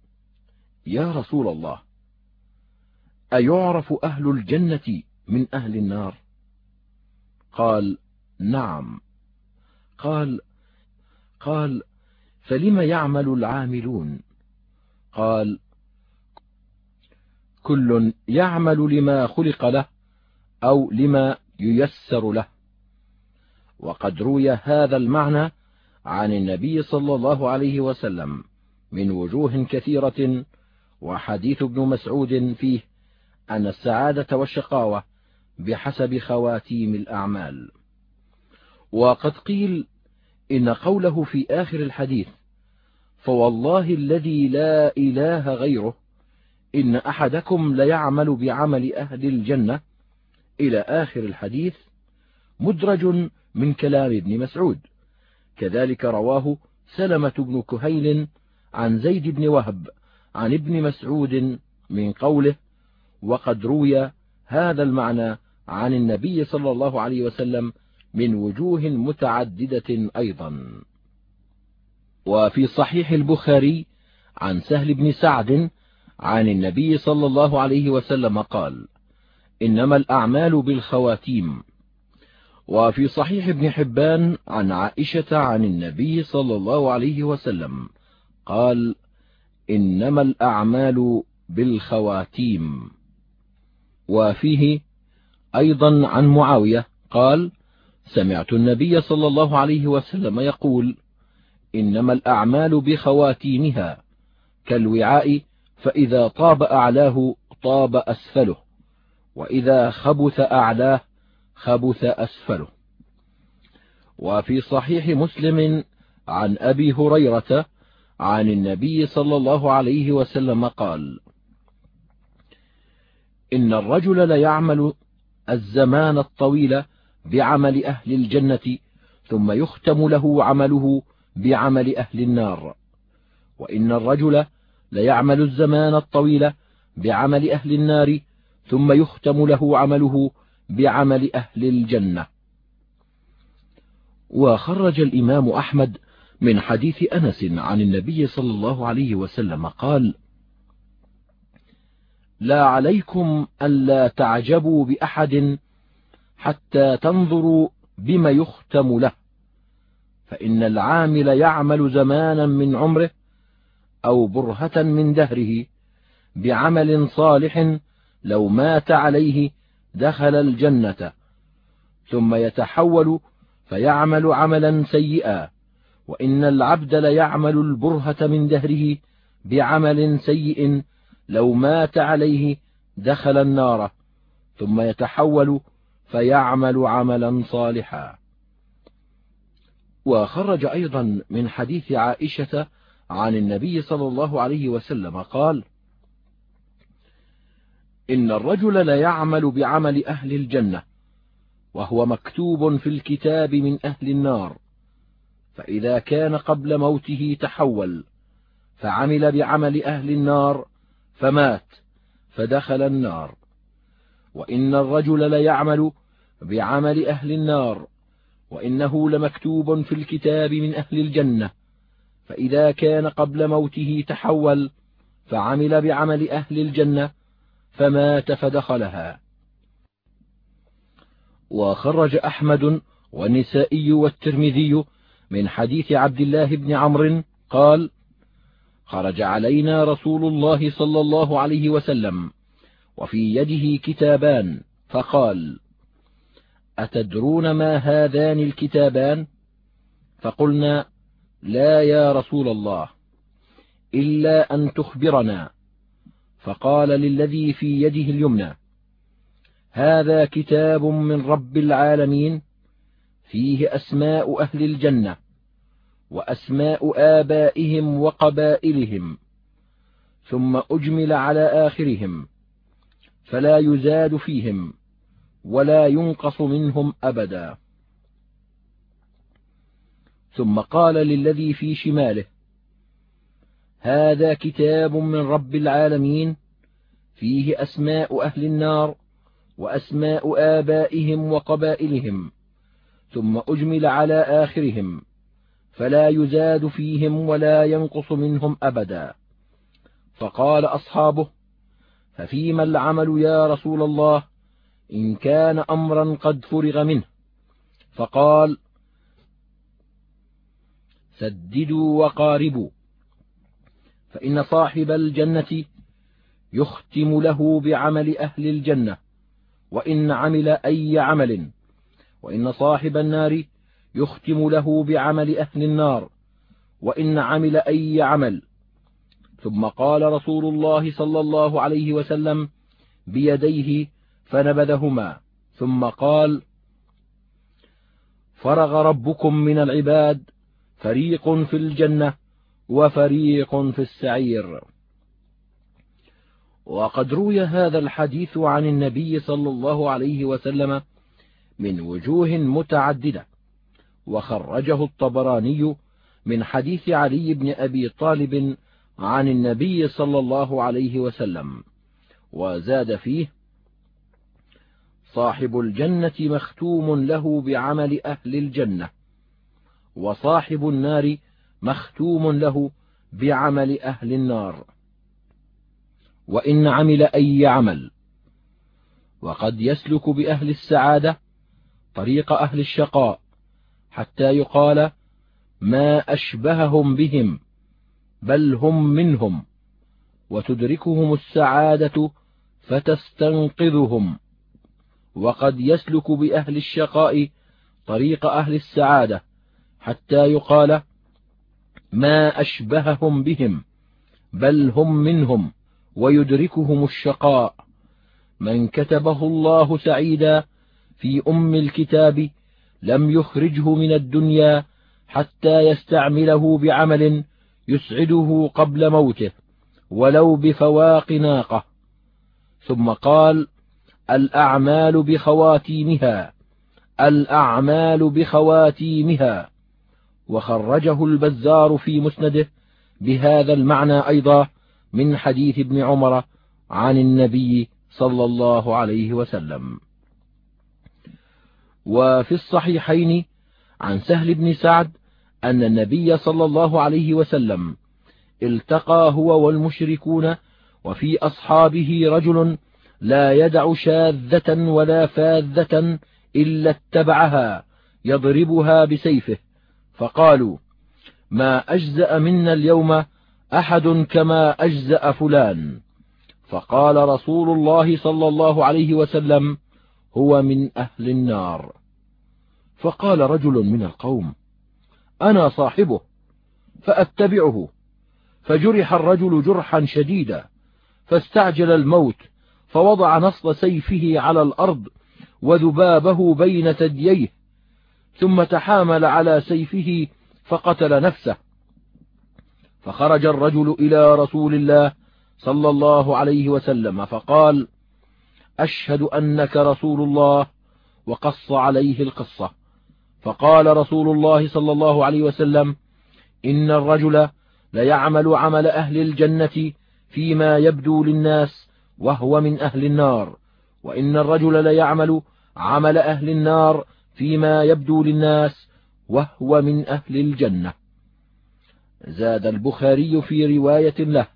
يا رسول الله أيعرف أهل الجنة من أهل النار؟ قال نعم. قال قال فلم يعمل العاملون؟ قال كل يعمل لما خلق له أو لما ييسر له. وقد روي هذا المعنى عن النبي صلى الله عليه وسلم من وجوه كثيرة وحديث ابن مسعود فيه أن السعادة والشقاوة بحسب خواتيم الأعمال. وقد قيل إن قوله في آخر الحديث فوالله الذي لا إله غيره إن أحدكم ليعمل بعمل أهل الجنة إلى آخر الحديث مدرج من كلام ابن مسعود. كذلك رواه سلمة بن كهيل عن زيد بن وهب عن ابن مسعود من قوله وقد روي هذا المعنى عن النبي صلى الله عليه وسلم من وجوه متعددة أيضا وفي صحيح البخاري عن سهل بن سعد عن النبي صلى الله عليه وسلم قال إنما الأعمال بالخواتيم. وفي صحيح ابن حبان عن عائشة عن النبي صلى الله عليه وسلم قال إنما الأعمال بالخواتيم. وفيه أيضا عن معاوية قال سمعت النبي صلى الله عليه وسلم يقول إنما الأعمال بخواتيمها كالوعاء فإذا طاب أعلاه طاب أسفله. وإذا خبث أعلاه خبث أسفله. وفي صحيح مسلم عن أبي هريرة عن النبي صلى الله عليه وسلم قال إن الرجل ليعمل الزمان الطويل بعمل أهل الجنة ثم يختم له عمله بعمل أهل النار. وإن الرجل ليعمل الزمان الطويل بعمل أهل النار ثم يختم له عمله بعمل أهل الجنة. وخرج الإمام أحمد من حديث أنس عن النبي صلى الله عليه وسلم قال لا عليكم ألا تعجبوا بأحد حتى تنظروا بما يختم له فإن العامل يعمل زمانا من عمره أو برهة من دهره بعمل صالح لو مات عليه دخل الجنة ثم يتحول فيعمل عملا سيئا وإن العبد ليعمل البرهة من دهره بعمل سيء لو مات عليه دخل النار ثم يتحول فيعمل عملا صالحا. وخرج أيضا من حديث عائشة عن النبي صلى الله عليه وسلم قال إن الرجل ليعمل بعمل أهل الجنة وهو مكتوب في الكتاب من أهل النار فإذا كان قبل موته تحول فعمل بعمل أهل النار فمات فدخل النار. وإن الرجل ليعمل بعمل أهل النار وإنه لمكتوب في الكتاب من أهل الجنة. فإذا كان قبل موته تحول فعمل بعمل أهل الجنة فمات فدخلها. وخرج أحمد والنسائي والترمذي من حديث عبد الله بن عمرو قال خرج علينا رسول الله صلى الله عليه وسلم وفي يده كتابان فقال أتدرون ما هذان الكتابان؟ فقلنا لا يا رسول الله إلا أن تخبرنا. فقال للذي في يده اليمنى هذا كتاب من رب العالمين فيه أسماء أهل الجنة وأسماء آبائهم وقبائلهم ثم أجمل على آخرهم فلا يزاد فيهم ولا ينقص منهم أبدا. ثم قال للذي في شماله هذا كتاب من رب العالمين فيه أسماء أهل النار وأسماء آبائهم وقبائلهم ثم أجمل على آخرهم فلا يزاد فيهم ولا ينقص منهم أبدا. فقال أصحابه ففيما العمل يا رسول الله؟ إن كان أمرا قد فرغ منه. فقال سددوا وقاربوا. فإن صاحب الجنة يختم له بعمل أهل الجنة وإن عمل أي عمل. وإن صاحب النار يختم له بعمل أهل النار وإن عمل أي عمل. ثم قال رسول الله صلى الله عليه وسلم بيديه فنبذهما. ثم قال فرغ ربكم من العباد فريق في الجنة وفريق في السعير. وقد روي هذا الحديث عن النبي صلى الله عليه وسلم من وجوه متعددة وخرجه الطبراني من حديث علي بن أبي طالب عن النبي صلى الله عليه وسلم وزاد فيه صاحب الجنة مختوم له بعمل أهل الجنة وصاحب النار مختوم له بعمل أهل النار. وإن عمل أي عمل وقد يسلك بأهل السعادة طريق أهل الشقاء حتى يقال ما أشبههم بهم بل هم منهم وتدركهم السعادة فتستنقذهم. وقد يسلك بأهل الشقاء طريق أهل السعادة حتى يقال ما أشبههم بهم بل هم منهم ويدركهم الشقاء. من كتبه الله سعيدا في أم الكتاب لم يخرجه من الدنيا حتى يستعمله بعمل يسعده قبل موته ولو بفواق ناقة. ثم قال الأعمال بخواتيمها الأعمال بخواتيمها. وخرجه البزار في مسنده بهذا المعنى أيضا من حديث ابن عمر عن النبي صلى الله عليه وسلم. وفي الصحيحين عن سهل بن سعد أن النبي صلى الله عليه وسلم التقى هو والمشركون وفي أصحابه رجل لا يدع شاذة ولا فاذة إلا اتبعها يضربها بسيفه. فقالوا ما أجزأ منا اليوم أحد كما أجزأ فلان. فقال رسول الله صلى الله عليه وسلم هو من أهل النار. فقال رجل من القوم أنا صاحبه فأتبعه. فجرح الرجل جرحا شديدا فاستعجل الموت فوضع نصل سيفه على الأرض وذبابه بين ثدييه. ثم تحامل على سيفه فقتل نفسه. فخرج الرجل إلى رسول الله صلى الله عليه وسلم فقال أشهد أنك رسول الله وقص عليه القصة. فقال رسول الله صلى الله عليه وسلم إن الرجل ليعمل عمل أهل الجنة فيما يبدو للناس وهو من أهل النار وإن الرجل ليعمل عمل أهل النار فيما يبدو للناس وهو من أهل الجنة. زاد البخاري في رواية له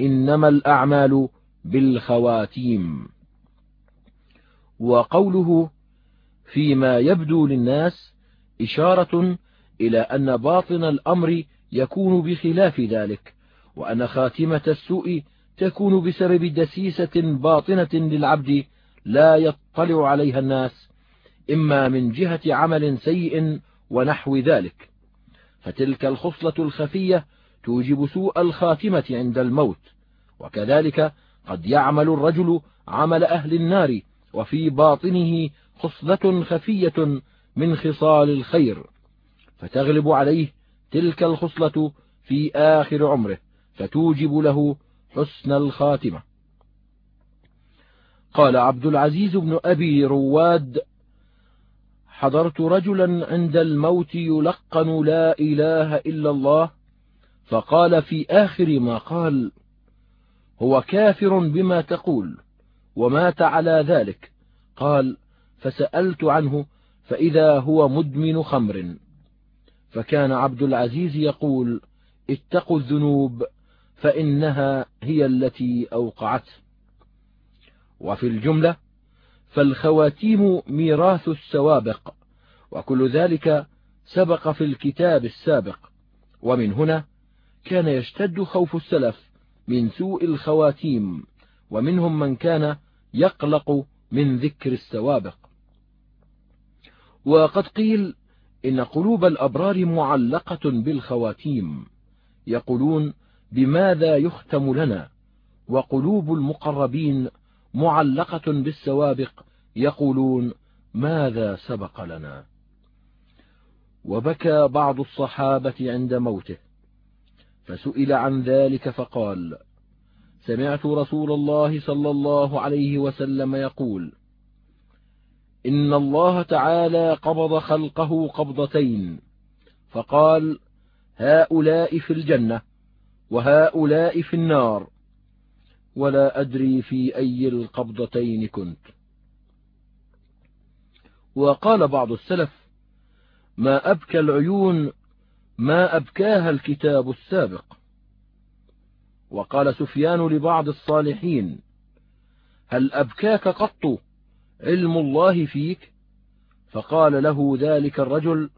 إنما الأعمال بالخواتيم. وقوله فيما يبدو للناس إشارة إلى أن باطن الأمر يكون بخلاف ذلك وأن خاتمة السوء تكون بسبب دسيسة باطنة للعبد لا يطلع عليها الناس إما من جهة عمل سيء ونحو ذلك. فتلك الخصلة الخفية توجب سوء الخاتمة عند الموت. وكذلك قد يعمل الرجل عمل أهل النار وفي باطنه خصلة خفية من خصال الخير. فتغلب عليه تلك الخصلة في آخر عمره فتوجب له حسن الخاتمة. قال عبد العزيز بن أبي رواد حضرت رجلا عند الموت يلقن لا إله إلا الله فقال في آخر ما قال هو كافر بما تقول ومات على ذلك. قال فسألت عنه فإذا هو مدمن خمر. فكان عبد العزيز يقول اتقوا الذنوب فإنها هي التي أوقعته. وفي الجملة فالخواتيم ميراث السوابق وكل ذلك سبق في الكتاب السابق. ومن هنا كان يشتد خوف السلف من سوء الخواتيم ومنهم من كان يقلق من ذكر السوابق. وقد قيل إن قلوب الأبرار معلقة بالخواتيم يقولون بماذا يختم لنا؟ وقلوب المقربين معلقة بالسوابق يقولون ماذا سبق لنا؟ وبكى بعض الصحابة عند موته فسئل عن ذلك فقال سمعت رسول الله صلى الله عليه وسلم يقول إن الله تعالى قبض خلقه قبضتين فقال هؤلاء في الجنة وهؤلاء في النار ولا أدري في أي القبضتين كنت. وقال بعض السلف ما أبكى العيون ما أبكاها الكتاب السابق. وقال سفيان لبعض الصالحين هل أبكاك قط علم الله فيك؟ فقال له ذلك الرجل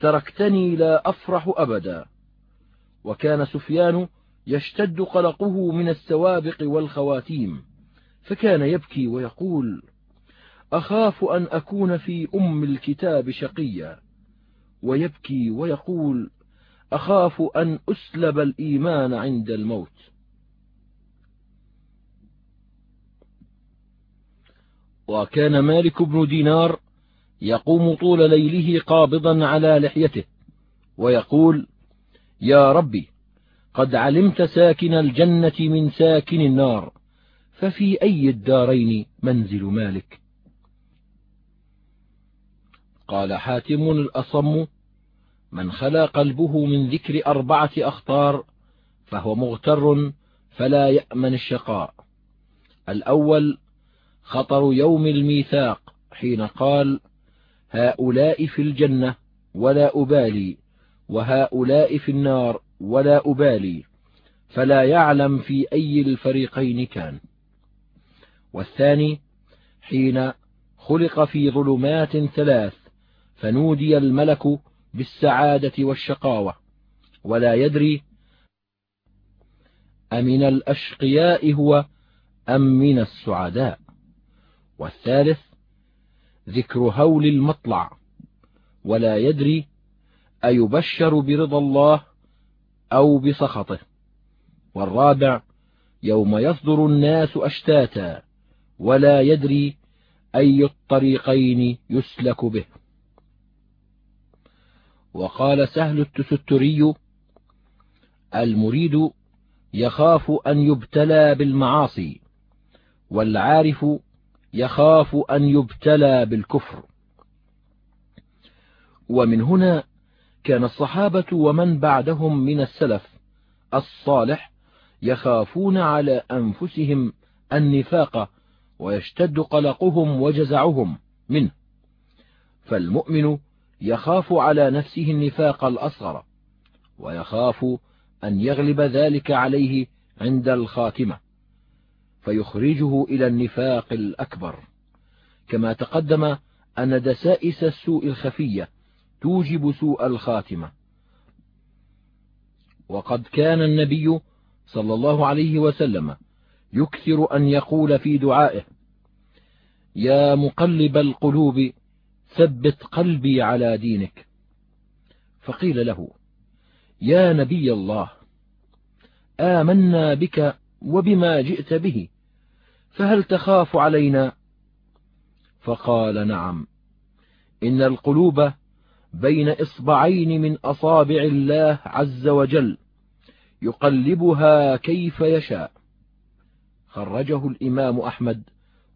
تركتني لا أفرح أبدا. وكان سفيان يشتد قلقه من السوابق والخواتيم فكان يبكي ويقول أخاف أن أكون في أم الكتاب شقيا. ويبكي ويقول أخاف أن أسلب الإيمان عند الموت. وكان مالك بن دينار يقوم طول ليله قابضا على لحيته ويقول يا ربي قد علمت ساكن الجنة من ساكن النار ففي أي الدارين منزل مالك؟ قال حاتم الأصم من خلا قلبه من ذكر أربعة أخطار فهو مغتر فلا يأمن الشقاء. الأول خطر يوم الميثاق حين قال هؤلاء في الجنة ولا أبالي وهؤلاء في النار ولا أبالي فلا يعلم في أي الفريقين كان. والثاني حين خلق في ظلمات ثلاث فنودي الملك بالسعادة والشقاوة ولا يدري أمن الأشقياء هو أم من السعداء. والثالث ذكر هول المطلع ولا يدري أيبشر برضا الله أو بسخطه. والرابع يوم يصدر الناس أشتاتا ولا يدري أي الطريقين يسلك به. وقال سهل التستري المريد يخاف أن يبتلى بالمعاصي والعارف يخاف أن يبتلى بالكفر. ومن هنا كان الصحابة ومن بعدهم من السلف الصالح يخافون على أنفسهم النفاق ويشتد قلقهم وجزعهم منه. فالمؤمن يخاف على نفسه النفاق الأصغر ويخاف أن يغلب ذلك عليه عند الخاتمة فيخرجه إلى النفاق الأكبر. كما تقدم أن دسائس السوء الخفية توجب سوء الخاتمة. وقد كان النبي صلى الله عليه وسلم يكثر أن يقول في دعائه يا مقلب القلوب ثبت قلبي على دينك. فقيل له يا نبي الله آمنا بك وبما جئت به فهل تخاف علينا؟ فقال نعم. إن القلوب بين إصبعين من أصابع الله عز وجل يقلبها كيف يشاء. خرجه الإمام أحمد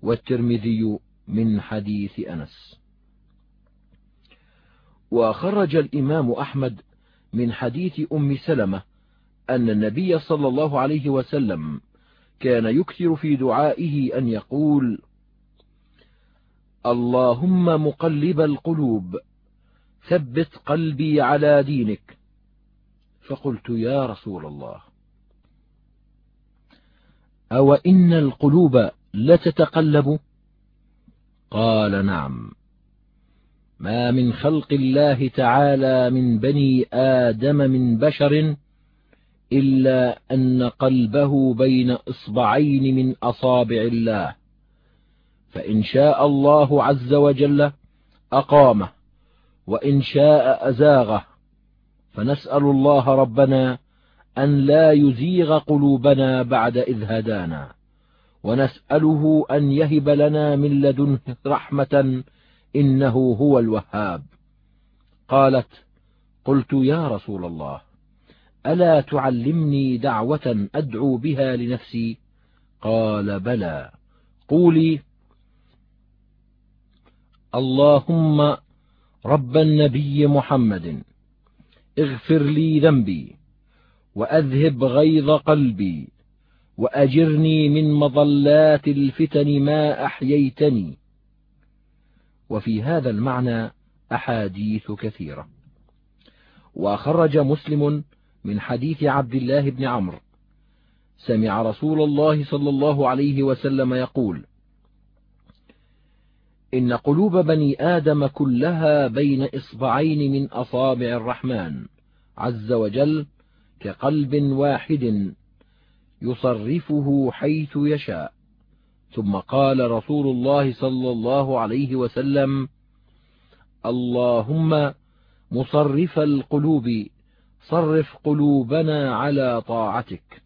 والترمذي من حديث أنس. وخرج الإمام أحمد من حديث أم سلمة أن النبي صلى الله عليه وسلم كان يكثر في دعائه أن يقول اللهم مقلب القلوب ثبت قلبي على دينك. فقلت يا رسول الله أو إن القلوب لتتقلب قال نعم. ما من خلق الله تعالى من بني آدم من بشر إلا أن قلبه بين إصبعين من أصابع الله. فإن شاء الله عز وجل أقامه وإن شاء أزاغه. فنسأل الله ربنا أن لا يزيغ قلوبنا بعد إذ هدانا ونسأله أن يهب لنا من لدنه رحمة إنه هو الوهاب. قالت قلت يا رسول الله ألا تعلمني دعوة أدعو بها لنفسي؟ قال بلى. قولي اللهم رب النبي محمد اغفر لي ذنبي وأذهب غيظ قلبي وأجرني من مضلات الفتن ما أحييتني. وفي هذا المعنى أحاديث كثيرة. وخرج مسلم من حديث عبد الله بن عمرو. سمع رسول الله صلى الله عليه وسلم يقول إن قلوب بني آدم كلها بين إصبعين من أصابع الرحمن عز وجل كقلب واحد يصرفه حيث يشاء. ثم قال رسول الله صلى الله عليه وسلم اللهم مصرف القلوب صرف قلوبنا على طاعتك.